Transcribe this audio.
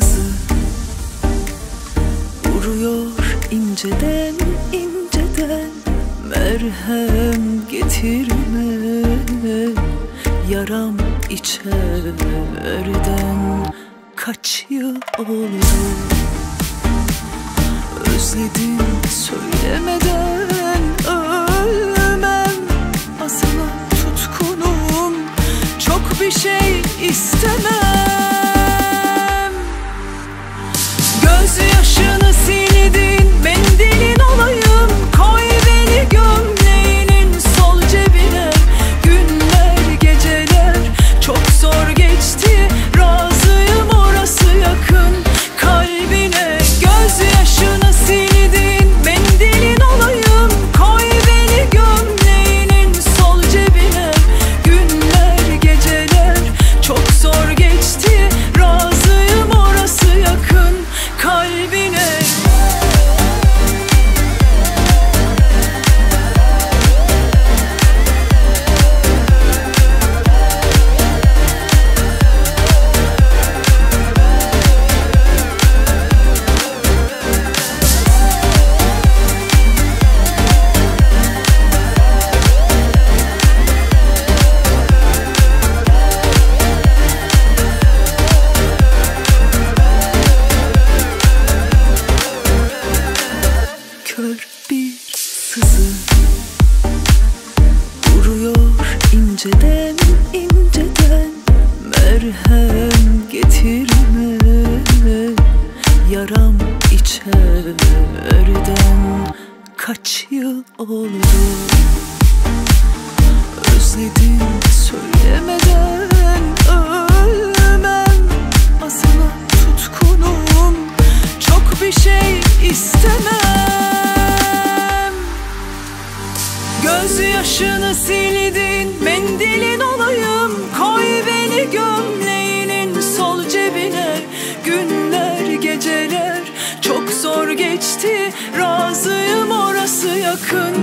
sızı Vuruyor inceden inceden. Merhem getirme. Yaram içerden Kaç yıl oldu Özledim söylemeden. bir sızı. Vuruyor inceden inceden. Merhem getirme Yaram içerden Kaç yıl oldu? Özledim söylemeden geçti. Razıyım orası yakın.